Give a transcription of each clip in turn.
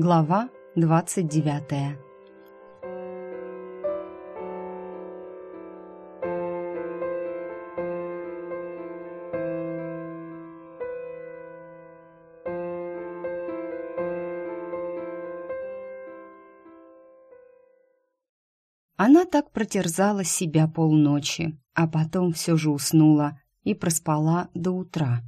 Глава двадцать девятая. Она так протерзала себя полночи, а потом все же уснула и проспала до утра.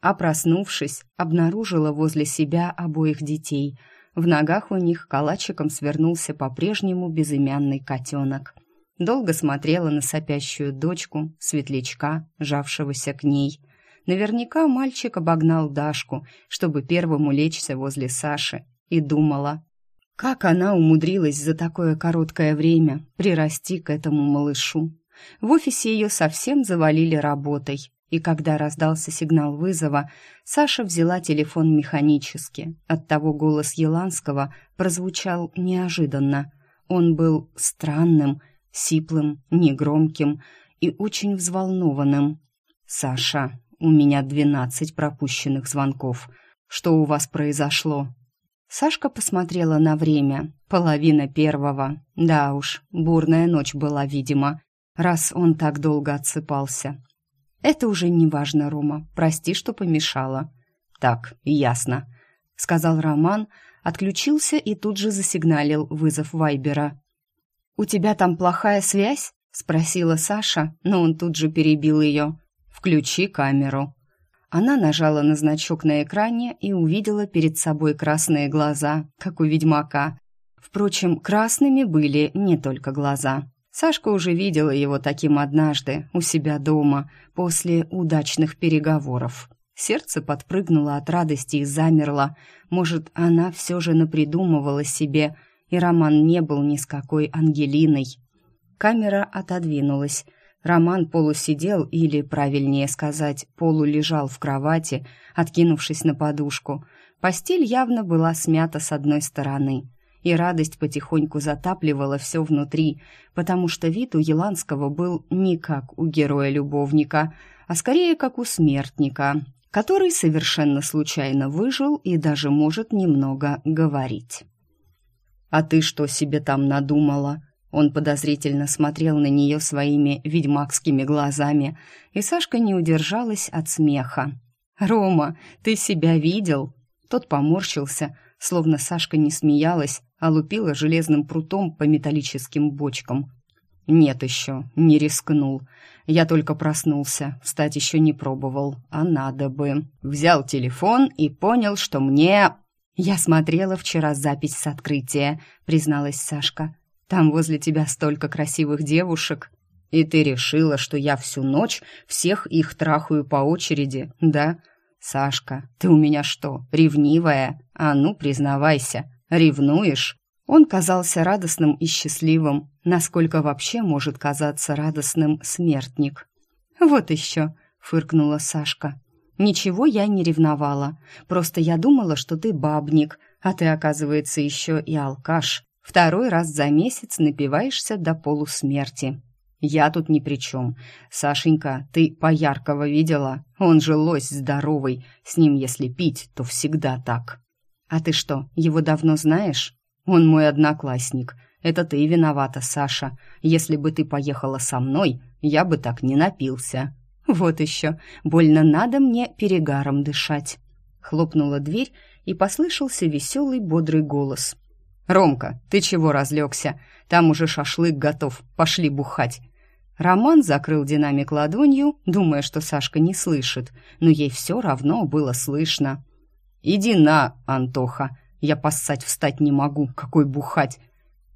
А проснувшись, обнаружила возле себя обоих детей. В ногах у них калачиком свернулся по-прежнему безымянный котенок. Долго смотрела на сопящую дочку, светлячка, жавшегося к ней. Наверняка мальчик обогнал Дашку, чтобы первому лечься возле Саши, и думала, как она умудрилась за такое короткое время прирасти к этому малышу? В офисе ее совсем завалили работой, и когда раздался сигнал вызова, Саша взяла телефон механически. Оттого голос Еланского прозвучал неожиданно. Он был странным, сиплым, негромким и очень взволнованным. «Саша, у меня двенадцать пропущенных звонков. Что у вас произошло?» Сашка посмотрела на время. Половина первого. Да уж, бурная ночь была, видимо, раз он так долго отсыпался. Это уже не важно, Рома. Прости, что помешала. Так, ясно, сказал Роман, отключился и тут же засигналил вызов Вайбера. У тебя там плохая связь? спросила Саша, но он тут же перебил ее. Включи камеру. Она нажала на значок на экране и увидела перед собой красные глаза, как у ведьмака. Впрочем, красными были не только глаза. Сашка уже видела его таким однажды, у себя дома, после удачных переговоров. Сердце подпрыгнуло от радости и замерло. Может, она все же напридумывала себе, и Роман не был ни с какой Ангелиной. Камера отодвинулась. Роман полусидел, или, правильнее сказать, полулежал в кровати, откинувшись на подушку. Постель явно была смята с одной стороны, и радость потихоньку затапливала все внутри, потому что вид у Еланского был не как у героя-любовника, а скорее как у смертника, который совершенно случайно выжил и даже может немного говорить. «А ты что себе там надумала?» Он подозрительно смотрел на нее своими ведьмакскими глазами, и Сашка не удержалась от смеха. «Рома, ты себя видел?» Тот поморщился, словно Сашка не смеялась, а лупила железным прутом по металлическим бочкам. «Нет еще, не рискнул. Я только проснулся, встать еще не пробовал, а надо бы. Взял телефон и понял, что мне...» «Я смотрела вчера запись с открытия», — призналась Сашка. Там возле тебя столько красивых девушек. И ты решила, что я всю ночь всех их трахаю по очереди, да? Сашка, ты у меня что, ревнивая? А ну, признавайся, ревнуешь?» Он казался радостным и счастливым, насколько вообще может казаться радостным смертник. «Вот еще», — фыркнула Сашка. «Ничего я не ревновала. Просто я думала, что ты бабник, а ты, оказывается, еще и алкаш. Второй раз за месяц напиваешься до полусмерти. Я тут ни при чем. Сашенька, ты Пояркова видела? Он же лось здоровый. С ним, если пить, то всегда так. А ты что, его давно знаешь? Он мой одноклассник. Это ты виновата, Саша. Если бы ты поехала со мной, я бы так не напился. Вот еще. Больно надо мне перегаром дышать. Хлопнула дверь, и послышался веселый бодрый голос. «Ромка, ты чего разлегся? Там уже шашлык готов, пошли бухать». Роман закрыл динамик ладонью, думая, что Сашка не слышит, но ей все равно было слышно. «Иди на, Антоха, я поссать встать не могу, какой бухать!»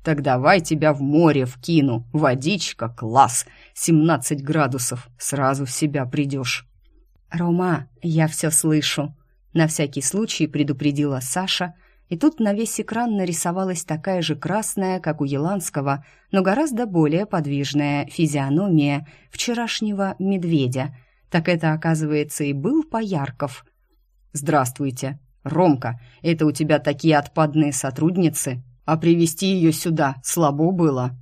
«Так давай тебя в море вкину, водичка, класс, семнадцать градусов, сразу в себя придешь». «Рома, я все слышу», — на всякий случай предупредила Саша — и тут на весь экран нарисовалась такая же красная, как у Еланского, но гораздо более подвижная физиономия вчерашнего медведя. Так это, оказывается, и был Поярков. «Здравствуйте. Ромка, это у тебя такие отпадные сотрудницы? А привести ее сюда слабо было?»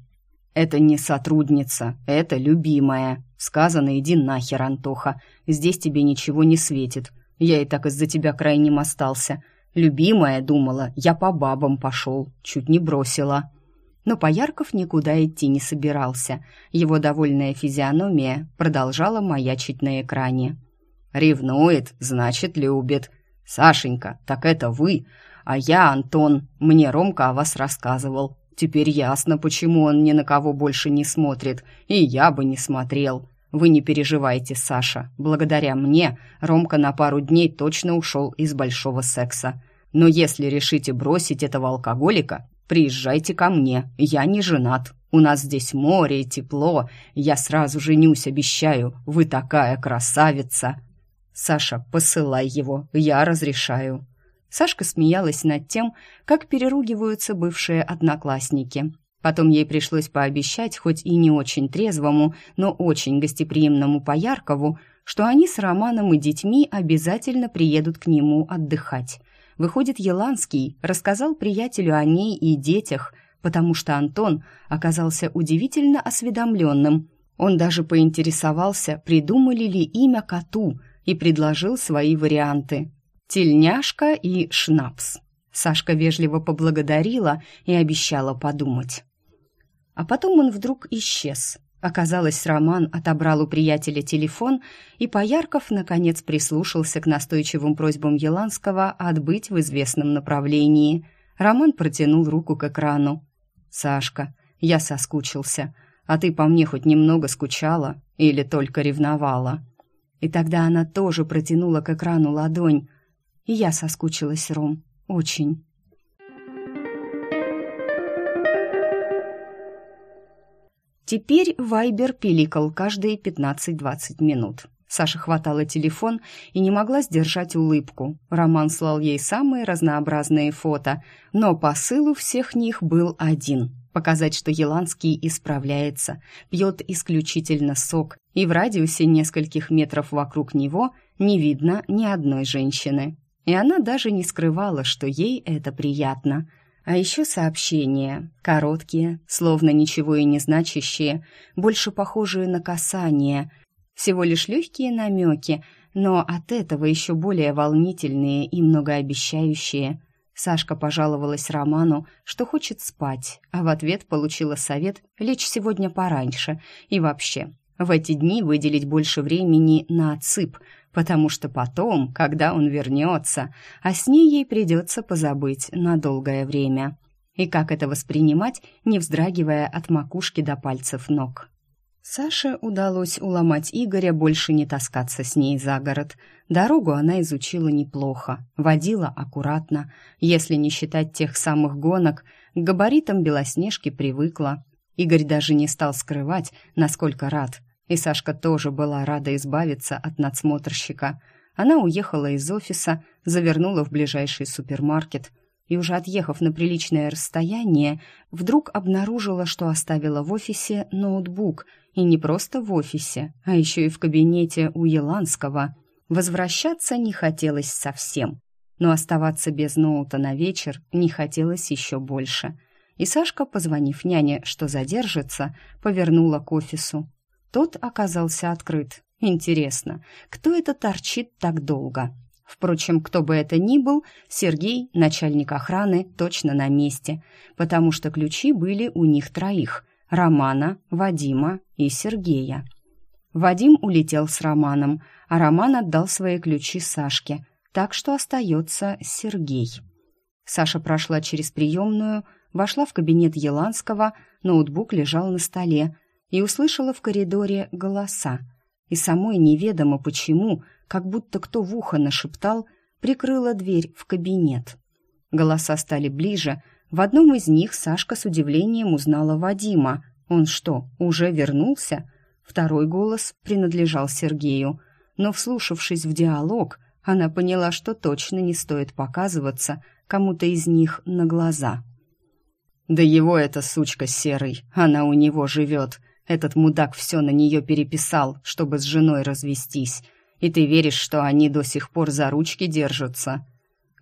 «Это не сотрудница, это любимая. Сказано, иди нахер, Антоха. Здесь тебе ничего не светит. Я и так из-за тебя крайним остался. Любимая думала, я по бабам пошел, чуть не бросила. Но Поярков никуда идти не собирался. Его довольная физиономия продолжала маячить на экране. «Ревнует, значит, любит. Сашенька, так это вы, а я Антон. Мне Ромка о вас рассказывал. Теперь ясно, почему он ни на кого больше не смотрит, и я бы не смотрел. Вы не переживайте, Саша. Благодаря мне Ромка на пару дней точно ушел из большого секса. Но если решите бросить этого алкоголика, Приезжайте ко мне, я не женат. У нас здесь море и тепло. Я сразу женюсь, обещаю. Вы такая красавица. Саша, посылай его, я разрешаю. Сашка смеялась над тем, как переругиваются бывшие одноклассники. Потом ей пришлось пообещать, хоть и не очень трезвому, но очень гостеприимному Пояркову, что они с Романом и детьми обязательно приедут к нему отдыхать. Выходит, Еланский рассказал приятелю о ней и детях, потому что Антон оказался удивительно осведомленным. Он даже поинтересовался, придумали ли имя коту, и предложил свои варианты. Тельняшка и шнапс. Сашка вежливо поблагодарила и обещала подумать. А потом он вдруг исчез. Оказалось, Роман отобрал у приятеля телефон, и Поярков, наконец, прислушался к настойчивым просьбам Еланского отбыть в известном направлении. Роман протянул руку к экрану. «Сашка, я соскучился. А ты по мне хоть немного скучала или только ревновала?» И тогда она тоже протянула к экрану ладонь. И я соскучилась, Ром, очень. Теперь Вайбер пиликал каждые 15-20 минут. Саша хватала телефон и не могла сдержать улыбку. Роман слал ей самые разнообразные фото, но посыл у всех них был один – показать, что Еланский исправляется, пьет исключительно сок, и в радиусе нескольких метров вокруг него не видно ни одной женщины. И она даже не скрывала, что ей это приятно – а еще сообщения, короткие, словно ничего и не значащие, больше похожие на касание, всего лишь легкие намеки, но от этого еще более волнительные и многообещающие. Сашка пожаловалась Роману, что хочет спать, а в ответ получила совет лечь сегодня пораньше и вообще в эти дни выделить больше времени на отсып, потому что потом, когда он вернется, о сне ей придется позабыть на долгое время. И как это воспринимать, не вздрагивая от макушки до пальцев ног? Саше удалось уломать Игоря больше не таскаться с ней за город. Дорогу она изучила неплохо, водила аккуратно. Если не считать тех самых гонок, к габаритам Белоснежки привыкла. Игорь даже не стал скрывать, насколько рад. И Сашка тоже была рада избавиться от надсмотрщика. Она уехала из офиса, завернула в ближайший супермаркет и уже отъехав на приличное расстояние, вдруг обнаружила, что оставила в офисе ноутбук, и не просто в офисе, а еще и в кабинете у Еланского. Возвращаться не хотелось совсем, но оставаться без ноута на вечер не хотелось еще больше. И Сашка, позвонив няне, что задержится, повернула к офису. Тот оказался открыт. Интересно, кто это торчит так долго? Впрочем, кто бы это ни был, Сергей, начальник охраны, точно на месте, потому что ключи были у них троих – Романа, Вадима и Сергея. Вадим улетел с Романом, а Роман отдал свои ключи Сашке, так что остается Сергей. Саша прошла через приемную, вошла в кабинет Еланского, ноутбук лежал на столе – и услышала в коридоре голоса. И самой неведомо почему, как будто кто в ухо нашептал, прикрыла дверь в кабинет. Голоса стали ближе. В одном из них Сашка с удивлением узнала Вадима. Он что, уже вернулся? Второй голос принадлежал Сергею. Но, вслушавшись в диалог, она поняла, что точно не стоит показываться кому-то из них на глаза. «Да его эта сучка серый, она у него живет», этот мудак все на нее переписал, чтобы с женой развестись. И ты веришь, что они до сих пор за ручки держатся?»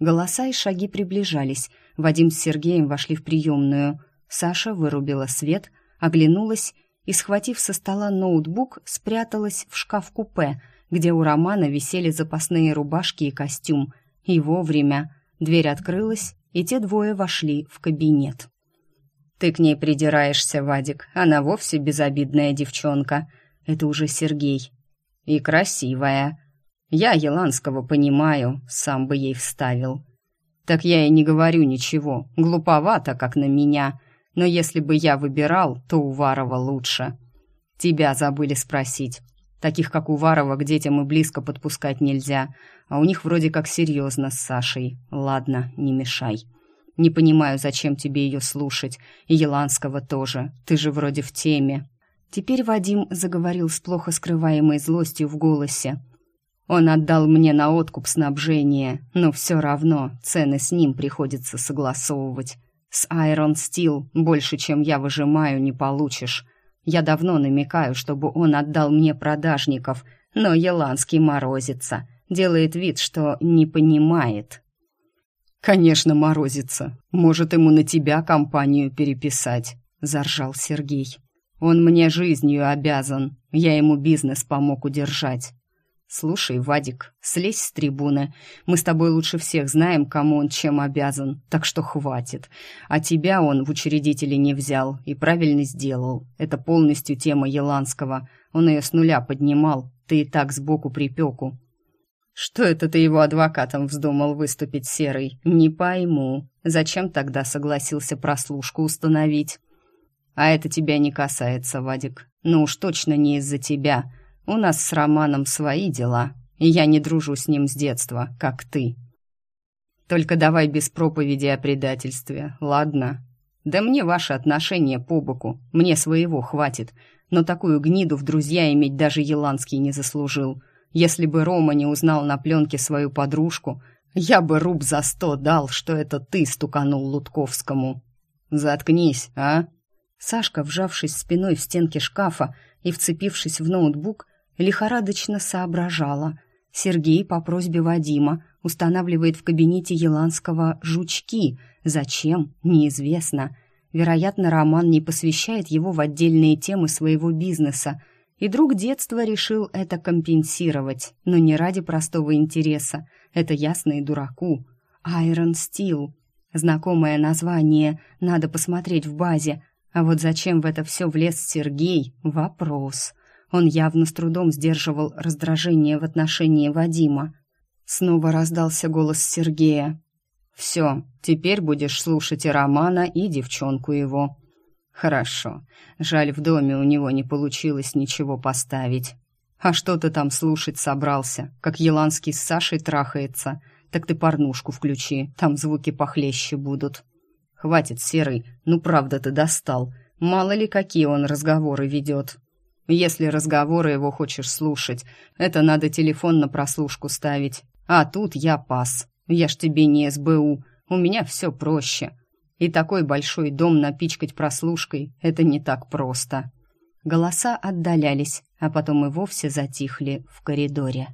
Голоса и шаги приближались. Вадим с Сергеем вошли в приемную. Саша вырубила свет, оглянулась и, схватив со стола ноутбук, спряталась в шкаф-купе, где у Романа висели запасные рубашки и костюм. И вовремя. Дверь открылась, и те двое вошли в кабинет. «Ты к ней придираешься, Вадик. Она вовсе безобидная девчонка. Это уже Сергей. И красивая. Я Еланского понимаю, сам бы ей вставил. Так я и не говорю ничего. Глуповато, как на меня. Но если бы я выбирал, то Уварова лучше. Тебя забыли спросить. Таких, как Уварова, к детям и близко подпускать нельзя. А у них вроде как серьезно с Сашей. Ладно, не мешай. Не понимаю, зачем тебе ее слушать. И Еланского тоже. Ты же вроде в теме. Теперь Вадим заговорил с плохо скрываемой злостью в голосе. Он отдал мне на откуп снабжение, но все равно цены с ним приходится согласовывать. С Iron Steel больше, чем я выжимаю, не получишь. Я давно намекаю, чтобы он отдал мне продажников, но Еланский морозится, делает вид, что не понимает. «Конечно, морозится. Может, ему на тебя компанию переписать», — заржал Сергей. «Он мне жизнью обязан. Я ему бизнес помог удержать. «Слушай, Вадик, слезь с трибуны. Мы с тобой лучше всех знаем, кому он чем обязан, так что хватит. А тебя он в учредители не взял и правильно сделал. Это полностью тема Еланского. Он ее с нуля поднимал, ты и так сбоку припеку». «Что это ты его адвокатом вздумал выступить, Серый? Не пойму. Зачем тогда согласился прослушку установить?» «А это тебя не касается, Вадик. Ну уж точно не из-за тебя». У нас с Романом свои дела, и я не дружу с ним с детства, как ты. Только давай без проповеди о предательстве, ладно? Да мне ваши отношения по боку, мне своего хватит, но такую гниду в друзья иметь даже Еланский не заслужил. Если бы Рома не узнал на пленке свою подружку, я бы руб за сто дал, что это ты стуканул Лутковскому. Заткнись, а? Сашка, вжавшись спиной в стенки шкафа и вцепившись в ноутбук, лихорадочно соображала. Сергей по просьбе Вадима устанавливает в кабинете Еланского жучки. Зачем? Неизвестно. Вероятно, Роман не посвящает его в отдельные темы своего бизнеса, и друг детства решил это компенсировать, но не ради простого интереса. Это ясно и дураку. Iron Steel. Знакомое название, надо посмотреть в базе. А вот зачем в это все влез Сергей? Вопрос. Он явно с трудом сдерживал раздражение в отношении Вадима. Снова раздался голос Сергея. «Все, теперь будешь слушать и Романа, и девчонку его». «Хорошо. Жаль, в доме у него не получилось ничего поставить. А что ты там слушать собрался? Как Еланский с Сашей трахается? Так ты порнушку включи, там звуки похлеще будут». «Хватит, Серый, ну правда ты достал. Мало ли, какие он разговоры ведет». Если разговоры его хочешь слушать, это надо телефон на прослушку ставить. А тут я пас. Я ж тебе не СБУ. У меня все проще. И такой большой дом напичкать прослушкой — это не так просто. Голоса отдалялись, а потом и вовсе затихли в коридоре.